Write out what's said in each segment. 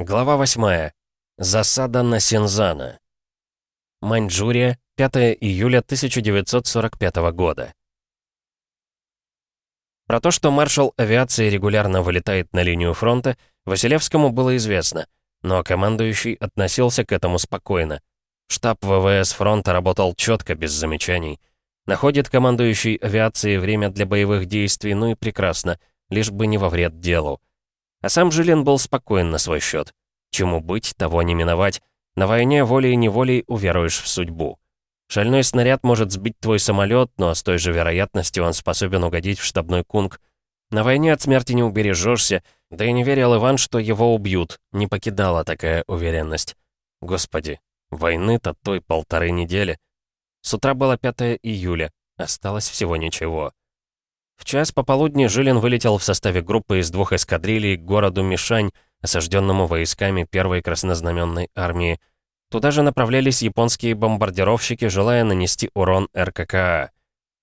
Глава 8. Засада на Синзана. Маньчжурия, 5 июля 1945 года. Про то, что маршал авиации регулярно вылетает на линию фронта, Василевскому было известно, но командующий относился к этому спокойно. Штаб ВВС фронта работал четко, без замечаний. Находит командующий авиации время для боевых действий, ну и прекрасно, лишь бы не во вред делу. А сам Жилин был спокоен на свой счет. Чему быть, того не миновать. На войне волей-неволей уверуешь в судьбу. Шальной снаряд может сбить твой самолет, но с той же вероятностью он способен угодить в штабной кунг. На войне от смерти не убережешься, да и не верил Иван, что его убьют. Не покидала такая уверенность. Господи, войны-то той полторы недели. С утра было 5 июля, осталось всего ничего. В час пополудни Жилин вылетел в составе группы из двух эскадрилей к городу Мишань, осажденному войсками первой краснознаменной армии. Туда же направлялись японские бомбардировщики, желая нанести урон РККА.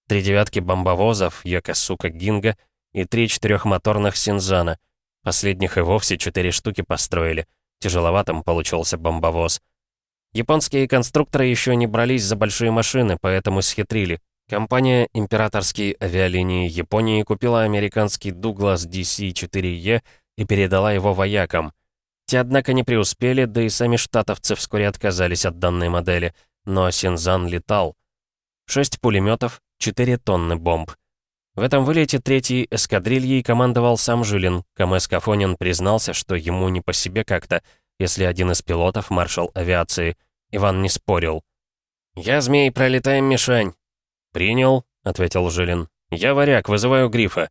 Три девятки бомбовозов, Якосука Гинга и три четырехмоторных Синзана. Последних и вовсе четыре штуки построили. Тяжеловатым получился бомбовоз. Японские конструкторы еще не брались за большие машины, поэтому схитрили. Компания «Императорские авиалинии Японии» купила американский Douglas DC-4E и передала его воякам. Те, однако, не преуспели, да и сами штатовцы вскоре отказались от данной модели, но Синзан летал. Шесть пулеметов, 4 тонны бомб. В этом вылете третьей эскадрильей командовал сам Жилин. Камэс Кафонин признался, что ему не по себе как-то, если один из пилотов — маршал авиации. Иван не спорил. «Я, змей, пролетаем мишень. «Принял», — ответил Жилин. «Я варяг, вызываю Грифа».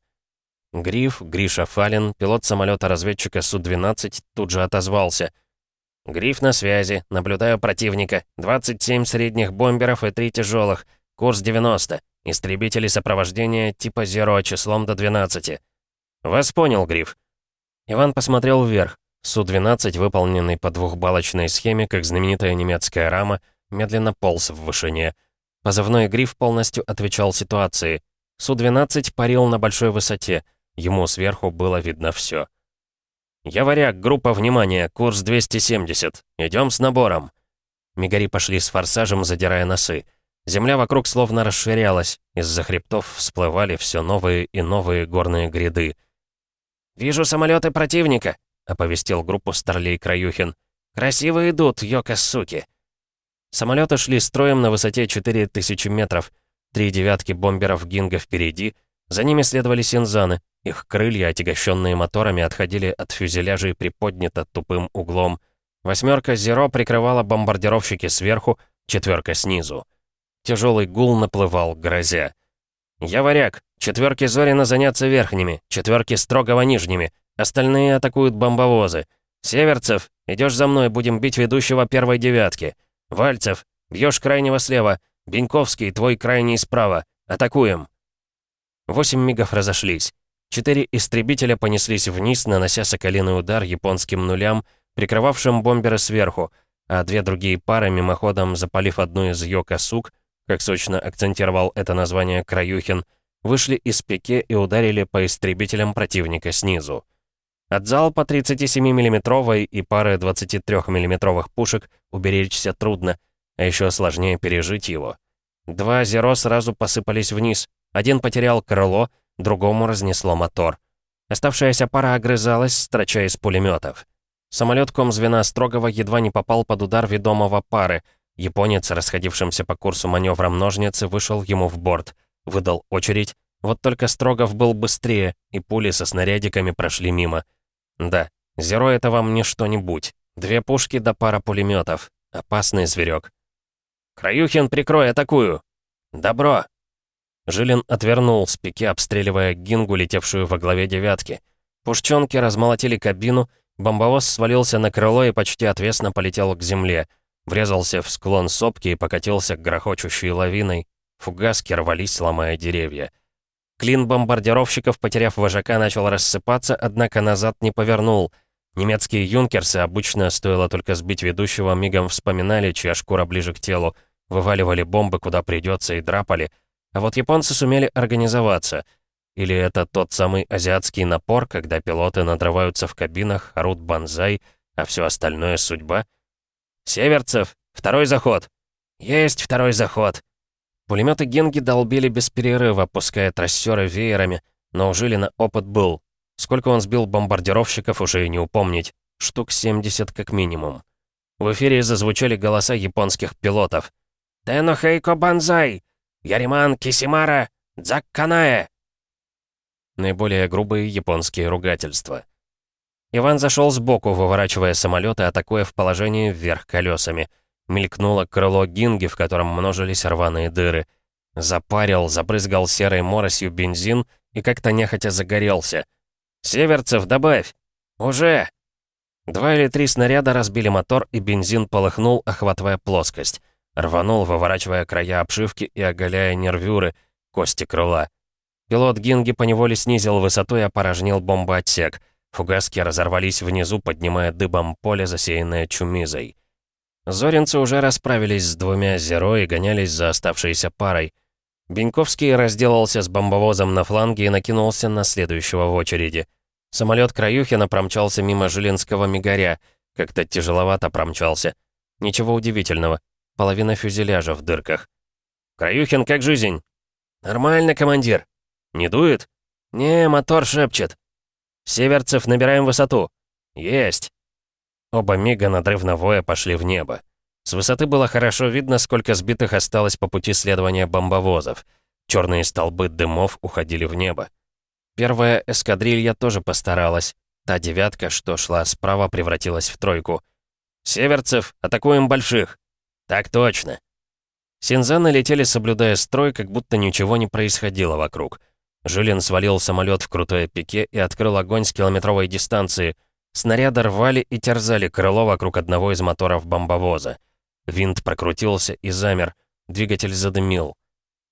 Гриф, Гриша Фалин, пилот самолета-разведчика Су-12, тут же отозвался. «Гриф на связи, наблюдаю противника. 27 средних бомберов и 3 тяжелых. Курс 90. Истребители сопровождения типа Зеро числом до 12. Вас понял, Гриф». Иван посмотрел вверх. Су-12, выполненный по двухбалочной схеме, как знаменитая немецкая рама, медленно полз в вышине. Позывной «Гриф» полностью отвечал ситуации. Су-12 парил на большой высоте. Ему сверху было видно все. «Я варяг, группа внимания, курс 270. Идем с набором». Мигари пошли с форсажем, задирая носы. Земля вокруг словно расширялась. Из-за хребтов всплывали все новые и новые горные гряды. «Вижу самолеты противника», — оповестил группу Старлей Краюхин. «Красиво идут, йока-суки». Самолеты шли строем на высоте 4000 метров. Три девятки бомберов Гинга впереди. За ними следовали синзаны. Их крылья, отягощенные моторами, отходили от фюзеляжей приподнято тупым углом. Восьмерка Зеро прикрывала бомбардировщики сверху, четверка снизу. Тяжелый гул наплывал, грозя. «Я варяг. Четверки Зорина заняться верхними, четверки Строгого нижними. Остальные атакуют бомбовозы. Северцев, идешь за мной, будем бить ведущего первой девятки. «Вальцев, бьешь крайнего слева. Беньковский, твой крайний справа. Атакуем!» Восемь мигов разошлись. Четыре истребителя понеслись вниз, нанося соколиный удар японским нулям, прикрывавшим бомберы сверху, а две другие пары, мимоходом запалив одну из Йока-Сук, как сочно акцентировал это название Краюхин, вышли из пике и ударили по истребителям противника снизу. От залпа 37 миллиметровой и пары 23 миллиметровых пушек уберечься трудно, а еще сложнее пережить его. Два «Зеро» сразу посыпались вниз. Один потерял крыло, другому разнесло мотор. Оставшаяся пара огрызалась, строча из пулеметов. Самолет комзвена Строгова едва не попал под удар ведомого пары. Японец, расходившимся по курсу маневром ножницы, вышел ему в борт. Выдал очередь. Вот только Строгов был быстрее, и пули со снарядиками прошли мимо. Да, Зеро это вам не что-нибудь. Две пушки да пара пулеметов. Опасный зверек. «Краюхин, прикрой, атакую!» «Добро!» Жилин отвернул с пике, обстреливая гингу, летевшую во главе девятки. Пушченки размолотили кабину, бомбовоз свалился на крыло и почти отвесно полетел к земле. Врезался в склон сопки и покатился грохочущей лавиной. Фугаски рвались, ломая деревья. Клин бомбардировщиков, потеряв вожака, начал рассыпаться, однако назад не повернул. Немецкие юнкерсы, обычно стоило только сбить ведущего, мигом вспоминали, чья шкура ближе к телу, вываливали бомбы куда придется и драпали. А вот японцы сумели организоваться. Или это тот самый азиатский напор, когда пилоты надрываются в кабинах, орут банзай а все остальное — судьба. «Северцев, второй заход!» «Есть второй заход!» Пулеметы Генги долбили без перерыва, пуская трассеры веерами, но у Жилина опыт был. Сколько он сбил бомбардировщиков, уже и не упомнить. Штук 70 как минимум. В эфире зазвучали голоса японских пилотов. «Тено Хейко Банзай! Яриман Кисимара! Дзакканае!» Наиболее грубые японские ругательства. Иван зашел сбоку, выворачивая самолет и атакуя в положении вверх колесами. Мелькнуло крыло гинги, в котором множились рваные дыры. Запарил, забрызгал серой моросью бензин и как-то нехотя загорелся. «Северцев, добавь!» «Уже!» Два или три снаряда разбили мотор, и бензин полыхнул, охватывая плоскость. Рванул, выворачивая края обшивки и оголяя нервюры, кости крыла. Пилот Гинги поневоле снизил высоту и опорожнил бомбоотсек. Фугаски разорвались внизу, поднимая дыбом поле, засеянное чумизой. Зоринцы уже расправились с двумя «Зеро» и гонялись за оставшейся парой. Беньковский разделался с бомбовозом на фланге и накинулся на следующего в очереди. Самолет Краюхина промчался мимо Жилинского мигаря, как-то тяжеловато промчался. Ничего удивительного, половина фюзеляжа в дырках. «Краюхин, как жизнь?» «Нормально, командир», «Не дует?» «Не, мотор шепчет». «Северцев, набираем высоту». «Есть». Оба мига надрывно воя пошли в небо. С высоты было хорошо видно, сколько сбитых осталось по пути следования бомбовозов. Черные столбы дымов уходили в небо. Первая эскадрилья тоже постаралась. Та девятка, что шла справа, превратилась в тройку. «Северцев, атакуем больших!» «Так точно!» Синзаны летели, соблюдая строй, как будто ничего не происходило вокруг. Жилин свалил самолет в крутое пике и открыл огонь с километровой дистанции. Снаряды рвали и терзали крыло вокруг одного из моторов бомбовоза. Винт прокрутился и замер. Двигатель задымил.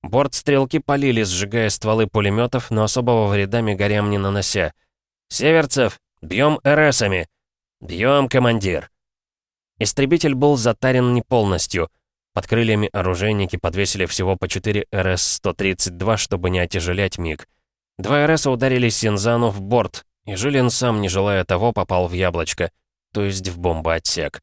Борт-стрелки полили, сжигая стволы пулеметов, но особого вреда мигарям не нанося. «Северцев, бьем РСами!» «Бьем, командир!» Истребитель был затарен не полностью — под крыльями оружейники подвесили всего по 4 РС-132, чтобы не отяжелять МиГ. Два РСа ударили Синзану в борт, и Жилин сам, не желая того, попал в яблочко, то есть в бомбоотсек.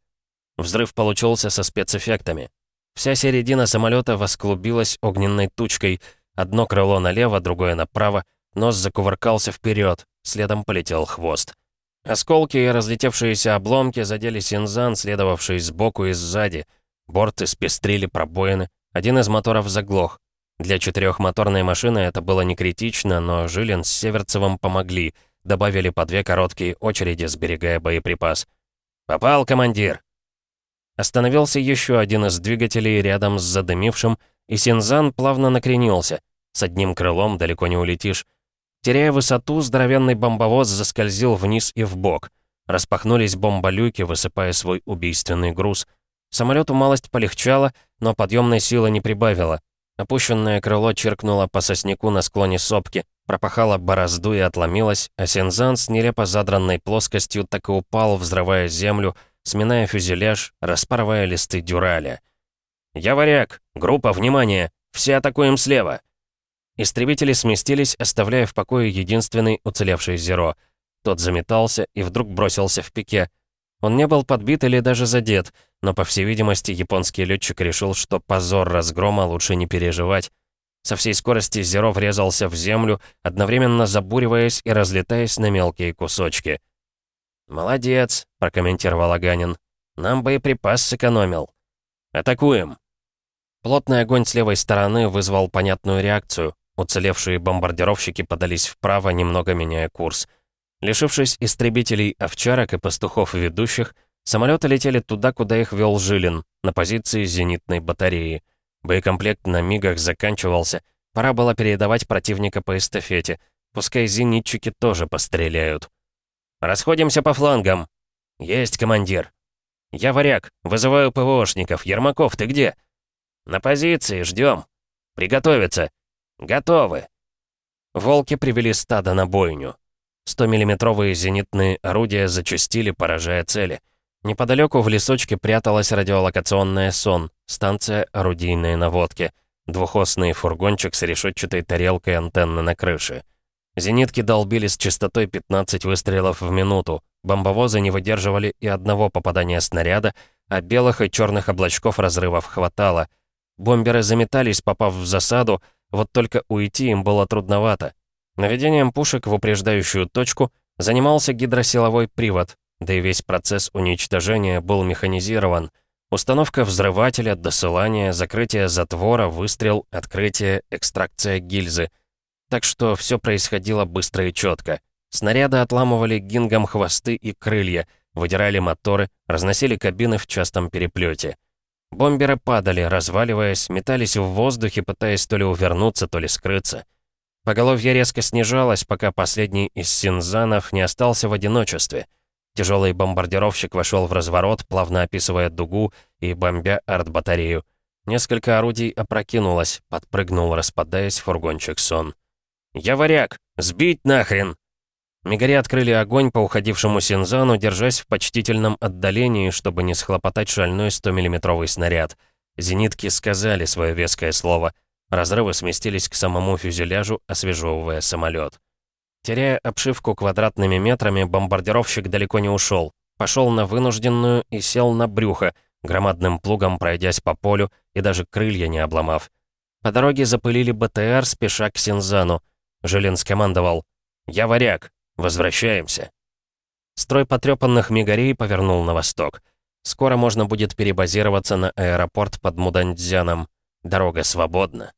Взрыв получился со спецэффектами. Вся середина самолета восклубилась огненной тучкой, одно крыло налево, другое направо, нос закувыркался вперед, следом полетел хвост. Осколки и разлетевшиеся обломки задели Синзан, следовавший сбоку и сзади — Борт испестрили пробоины, один из моторов заглох. Для четырехмоторной машины это было не критично, но Жилин с Северцевым помогли, добавили по две короткие очереди, сберегая боеприпас. «Попал, командир!» Остановился еще один из двигателей рядом с задымившим, и Синзан плавно накренился. С одним крылом далеко не улетишь. Теряя высоту, здоровенный бомбовоз заскользил вниз и вбок. Распахнулись бомболюки, высыпая свой убийственный груз — Самолету малость полегчало, но подъемной силы не прибавило. Опущенное крыло чиркнуло по сосняку на склоне сопки, пропахало борозду и отломилось, а Сензан с нелепо задранной плоскостью так и упал, взрывая землю, сминая фюзеляж, распарывая листы дюраля. «Я варяг! Группа, внимание! Все атакуем слева!» Истребители сместились, оставляя в покое единственный уцелевший Зеро. Тот заметался и вдруг бросился в пике. Он не был подбит или даже задет, но, по всей видимости, японский летчик решил, что позор разгрома лучше не переживать. Со всей скорости Зеро врезался в землю, одновременно забуриваясь и разлетаясь на мелкие кусочки. «Молодец», — прокомментировал Аганин. «Нам боеприпас сэкономил». «Атакуем». Плотный огонь с левой стороны вызвал понятную реакцию. Уцелевшие бомбардировщики подались вправо, немного меняя курс. Лишившись истребителей овчарок и пастухов ведущих, самолеты летели туда, куда их вел Жилин, на позиции зенитной батареи. Боекомплект на мигах заканчивался, пора было передавать противника по эстафете, пускай зенитчики тоже постреляют. «Расходимся по флангам!» «Есть, командир!» «Я варяг, вызываю ПВОшников. Ермаков, ты где?» «На позиции, ждем. Приготовиться!» «Готовы!» Волки привели стадо на бойню. 100-миллиметровые зенитные орудия зачастили, поражая цели. Неподалеку в лесочке пряталась радиолокационная СОН, станция орудийной наводки, двухосный фургончик с решетчатой тарелкой антенны на крыше. Зенитки долбили с частотой 15 выстрелов в минуту. Бомбовозы не выдерживали и одного попадания снаряда, а белых и черных облачков разрывов хватало. Бомберы заметались, попав в засаду, вот только уйти им было трудновато. Наведением пушек в упреждающую точку занимался гидросиловой привод, да и весь процесс уничтожения был механизирован. Установка взрывателя, досылание, закрытие затвора, выстрел, открытие, экстракция гильзы. Так что все происходило быстро и четко. Снаряды отламывали гингом хвосты и крылья, выдирали моторы, разносили кабины в частом переплете. Бомберы падали, разваливаясь, метались в воздухе, пытаясь то ли увернуться, то ли скрыться. Поголовье резко снижалось, пока последний из синзанов не остался в одиночестве — Тяжелый бомбардировщик вошел в разворот, плавно описывая дугу и бомбя артбатарею. Несколько орудий опрокинулось, подпрыгнул, распадаясь фургончик сон. «Я варяг! Сбить нахрен!» Мигари открыли огонь по уходившему Синзану, держась в почтительном отдалении, чтобы не схлопотать шальной 100-миллиметровый снаряд. Зенитки сказали свое веское слово. Разрывы сместились к самому фюзеляжу, освежевывая самолет. Теряя обшивку квадратными метрами, бомбардировщик далеко не ушел. Пошел на вынужденную и сел на брюхо, громадным плугом пройдясь по полю и даже крылья не обломав. По дороге запылили БТР, спеша к Синзану. Жилин скомандовал «Я варяг! Возвращаемся!» Строй потрепанных мигарей повернул на восток. Скоро можно будет перебазироваться на аэропорт под Мудандзяном. Дорога свободна.